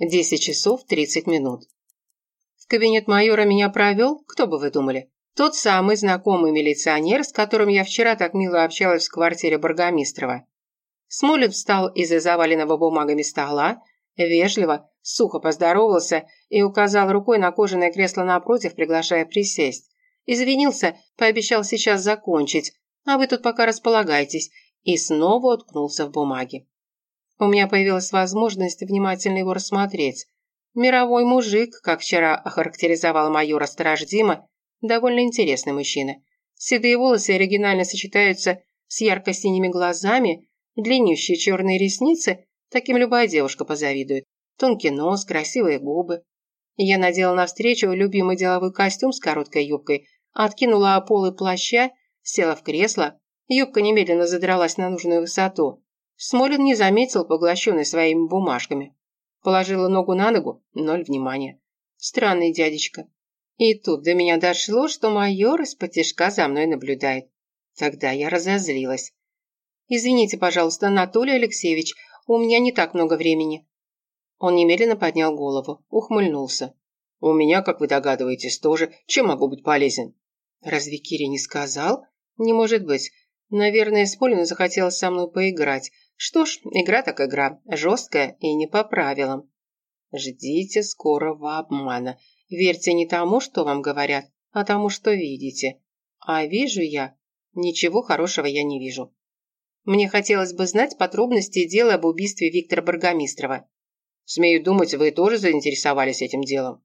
Десять часов тридцать минут. В кабинет майора меня провел, кто бы вы думали, тот самый знакомый милиционер, с которым я вчера так мило общалась в квартире Баргомистрова. Смолин встал из-за заваленного бумагами стола, вежливо, сухо поздоровался и указал рукой на кожаное кресло напротив, приглашая присесть. Извинился, пообещал сейчас закончить, а вы тут пока располагайтесь, и снова уткнулся в бумаги. У меня появилась возможность внимательно его рассмотреть. Мировой мужик, как вчера охарактеризовал майора Страждима, довольно интересный мужчина. Седые волосы оригинально сочетаются с ярко-синими глазами, длиннющие черные ресницы, таким любая девушка позавидует. Тонкий нос, красивые губы. Я надела навстречу любимый деловой костюм с короткой юбкой, откинула полы плаща, села в кресло. Юбка немедленно задралась на нужную высоту. Смолин не заметил, поглощенный своими бумажками. Положила ногу на ногу, ноль внимания. Странный дядечка. И тут до меня дошло, что майор из-под за мной наблюдает. Тогда я разозлилась. «Извините, пожалуйста, Анатолий Алексеевич, у меня не так много времени». Он немедленно поднял голову, ухмыльнулся. «У меня, как вы догадываетесь, тоже. Чем могу быть полезен?» «Разве Кири не сказал?» «Не может быть. Наверное, Смолину захотелось со мной поиграть. Что ж, игра так игра, жесткая и не по правилам. Ждите скорого обмана. Верьте не тому, что вам говорят, а тому, что видите. А вижу я. Ничего хорошего я не вижу. Мне хотелось бы знать подробности дела об убийстве Виктора Баргомистрова. Смею думать, вы тоже заинтересовались этим делом.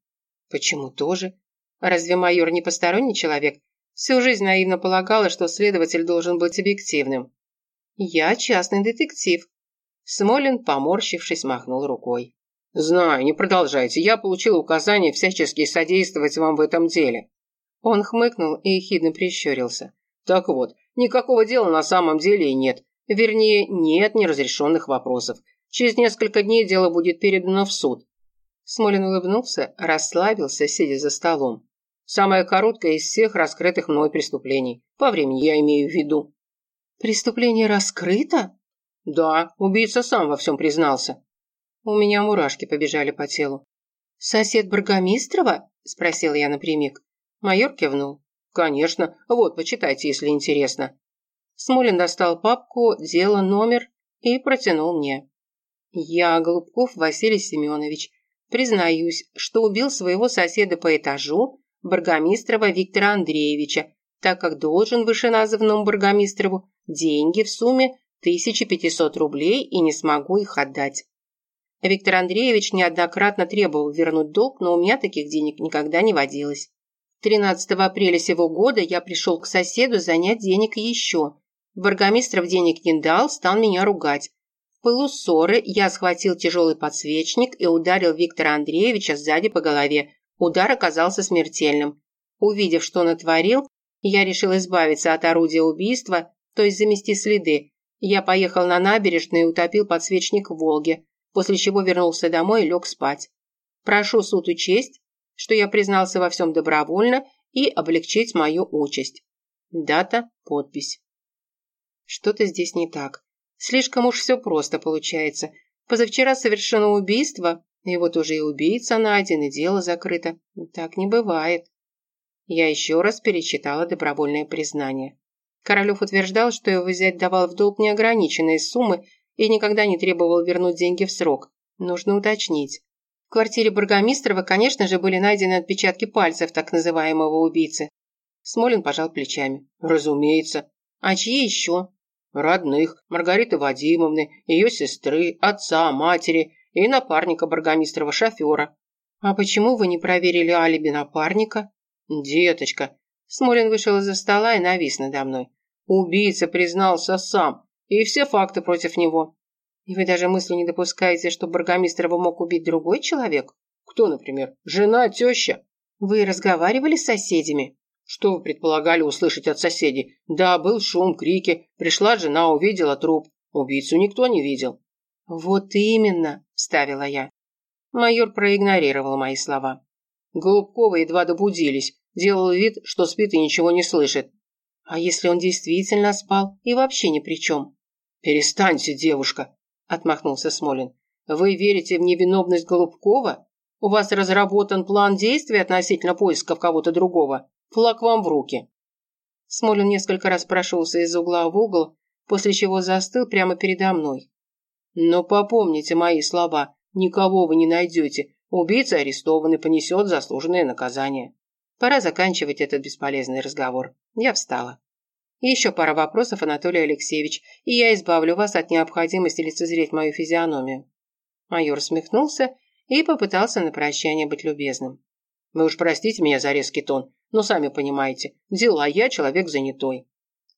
Почему тоже? Разве майор не посторонний человек? Всю жизнь наивно полагала, что следователь должен быть объективным. «Я частный детектив». Смолин, поморщившись, махнул рукой. «Знаю, не продолжайте. Я получил указание всячески содействовать вам в этом деле». Он хмыкнул и ехидно прищурился. «Так вот, никакого дела на самом деле и нет. Вернее, нет неразрешенных вопросов. Через несколько дней дело будет передано в суд». Смолин улыбнулся, расслабился, сидя за столом. «Самое короткое из всех раскрытых мной преступлений. По времени я имею в виду». «Преступление раскрыто?» «Да, убийца сам во всем признался». У меня мурашки побежали по телу. «Сосед Баргомистрова?» – спросил я напрямик. Майор кивнул. «Конечно. Вот, почитайте, если интересно». Смолин достал папку, дело, номер и протянул мне. «Я, Голубков Василий Семенович, признаюсь, что убил своего соседа по этажу, Баргомистрова Виктора Андреевича, так как должен вышеназванному Баргомистрову деньги в сумме 1500 рублей и не смогу их отдать. Виктор Андреевич неоднократно требовал вернуть долг, но у меня таких денег никогда не водилось. 13 апреля сего года я пришел к соседу занять денег еще. Баргомистров денег не дал, стал меня ругать. В пылу ссоры я схватил тяжелый подсвечник и ударил Виктора Андреевича сзади по голове. Удар оказался смертельным. Увидев, что натворил, я решил избавиться от орудия убийства то есть замести следы. Я поехал на набережную и утопил подсвечник в Волге, после чего вернулся домой и лег спать. Прошу суд учесть, что я признался во всем добровольно и облегчить мою участь. Дата, подпись. Что-то здесь не так. Слишком уж все просто получается. Позавчера совершено убийство, и вот уже и убийца найден, и дело закрыто. Так не бывает. Я еще раз перечитала добровольное признание. Королев утверждал, что его взять давал в долг неограниченные суммы и никогда не требовал вернуть деньги в срок. Нужно уточнить. В квартире Бургомистрова, конечно же, были найдены отпечатки пальцев так называемого убийцы. Смолин пожал плечами. «Разумеется. А чьи еще?» «Родных. Маргариты Вадимовны, ее сестры, отца, матери и напарника Бургомистрова, шофера». «А почему вы не проверили алиби напарника?» «Деточка, Смолин вышел из-за стола и навис надо мной. Убийца признался сам, и все факты против него. И вы даже мысли не допускаете, что Баргомистрова мог убить другой человек? Кто, например? Жена, теща? Вы разговаривали с соседями? Что вы предполагали услышать от соседей? Да, был шум, крики. Пришла жена, увидела труп. Убийцу никто не видел. Вот именно, вставила я. Майор проигнорировал мои слова. Голубковы едва добудились. Делал вид, что спит и ничего не слышит. А если он действительно спал и вообще ни при чем? «Перестаньте, девушка», – отмахнулся Смолин. Вы верите в невиновность Голубкова? У вас разработан план действий относительно поисков кого-то другого? Флаг вам в руки». Смолин несколько раз прошелся из угла в угол, после чего застыл прямо передо мной. «Но попомните мои слова, никого вы не найдете. Убийца арестован и понесет заслуженное наказание». Пора заканчивать этот бесполезный разговор. Я встала. еще пара вопросов, Анатолий Алексеевич, и я избавлю вас от необходимости лицезреть мою физиономию. Майор смехнулся и попытался на прощание быть любезным. Вы уж простите меня за резкий тон, но сами понимаете, дела я человек занятой.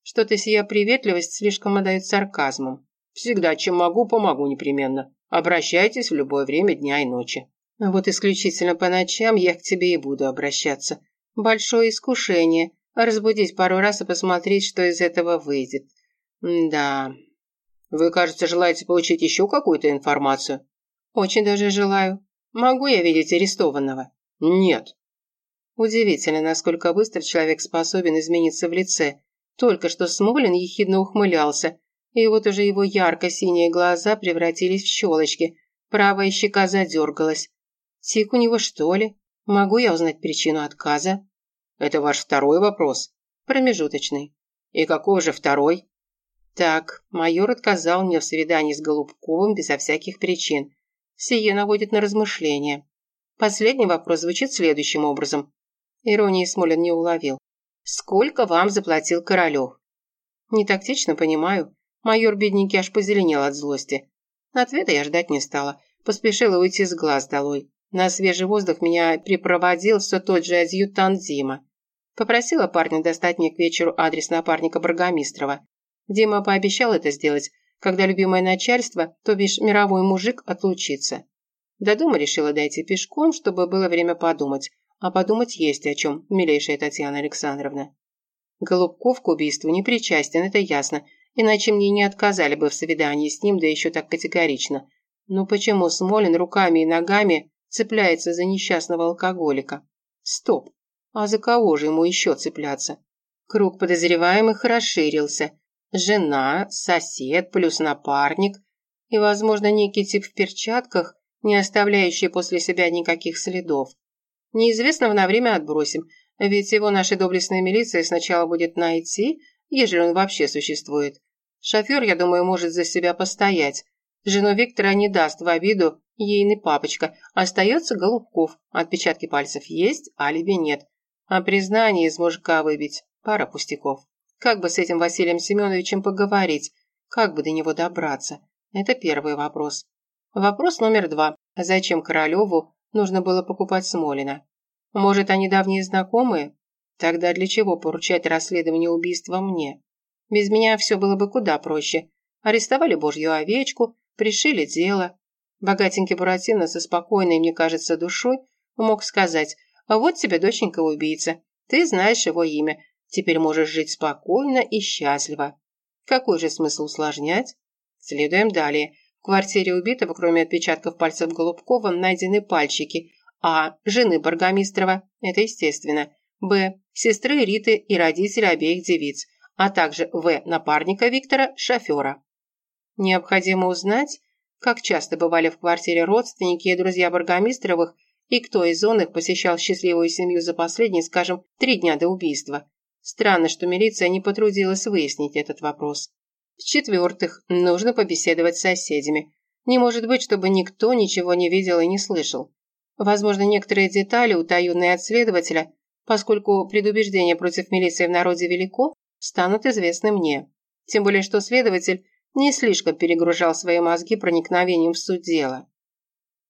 Что-то сия приветливость слишком отдает сарказмом. Всегда, чем могу, помогу непременно. Обращайтесь в любое время дня и ночи. Вот исключительно по ночам я к тебе и буду обращаться. Большое искушение – разбудить пару раз и посмотреть, что из этого выйдет. да. Вы, кажется, желаете получить еще какую-то информацию? Очень даже желаю. Могу я видеть арестованного? Нет. Удивительно, насколько быстро человек способен измениться в лице. Только что Смолин ехидно ухмылялся, и вот уже его ярко-синие глаза превратились в щелочки, правая щека задергалась. Тик у него, что ли? Могу я узнать причину отказа? Это ваш второй вопрос? Промежуточный. И какой же второй? Так, майор отказал мне в свидании с Голубковым безо всяких причин. Сие наводит на размышления. Последний вопрос звучит следующим образом. Иронии Смолин не уловил. «Сколько вам заплатил Королев?» «Не тактично, понимаю. Майор бедненький аж позеленел от злости. Ответа я ждать не стала. Поспешила уйти с глаз долой. На свежий воздух меня припроводил все тот же адъютант Дима. Попросила парня достать мне к вечеру адрес напарника Брагомистрова. Дима пообещал это сделать, когда любимое начальство, то бишь мировой мужик, отлучится. До дома решила дойти пешком, чтобы было время подумать. А подумать есть о чем, милейшая Татьяна Александровна. Голубков к убийству не причастен, это ясно, иначе мне не отказали бы в свидании с ним, да еще так категорично. Но почему Смолин руками и ногами цепляется за несчастного алкоголика? Стоп, а за кого же ему еще цепляться? Круг подозреваемых расширился. Жена, сосед, плюс напарник и, возможно, некий тип в перчатках, не оставляющий после себя никаких следов. Неизвестного на время отбросим, ведь его наша доблестная милиция сначала будет найти, ежели он вообще существует. Шофер, я думаю, может за себя постоять. Жену Виктора не даст в обиду ейный папочка. Остается Голубков. Отпечатки пальцев есть, алиби нет. А признание из мужика выбить – пара пустяков. Как бы с этим Василием Семеновичем поговорить? Как бы до него добраться? Это первый вопрос. Вопрос номер два. Зачем Королеву нужно было покупать Смолина? Может, они давние знакомые? Тогда для чего поручать расследование убийства мне? Без меня все было бы куда проще. Арестовали божью овечку, пришили дело. Богатенький Буратино со спокойной, мне кажется, душой мог сказать – вот тебе, доченька-убийца. Ты знаешь его имя. Теперь можешь жить спокойно и счастливо. Какой же смысл усложнять? Следуем далее. В квартире убитого, кроме отпечатков пальцев Голубкова, найдены пальчики. А. Жены Баргомистрова. Это естественно. Б. Сестры Риты и родители обеих девиц. А также В. Напарника Виктора, шофера. Необходимо узнать, как часто бывали в квартире родственники и друзья Баргомистровых и кто из он их посещал счастливую семью за последние, скажем, три дня до убийства? Странно, что милиция не потрудилась выяснить этот вопрос. В-четвертых, нужно побеседовать с соседями. Не может быть, чтобы никто ничего не видел и не слышал. Возможно, некоторые детали, утаенные от следователя, поскольку предубеждение против милиции в народе велико, станут известны мне. Тем более, что следователь не слишком перегружал свои мозги проникновением в суть дела.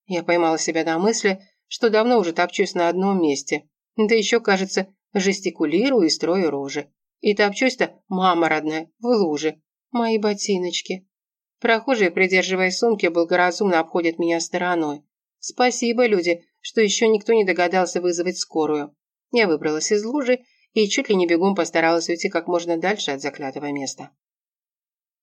Я поймала себя на мысли, что давно уже топчусь на одном месте. Да еще, кажется, жестикулирую и строю рожи. И топчусь-то, мама родная, в луже. Мои ботиночки. Прохожие, придерживая сумки, благоразумно обходят меня стороной. Спасибо, люди, что еще никто не догадался вызвать скорую. Я выбралась из лужи и чуть ли не бегом постаралась уйти как можно дальше от заклятого места.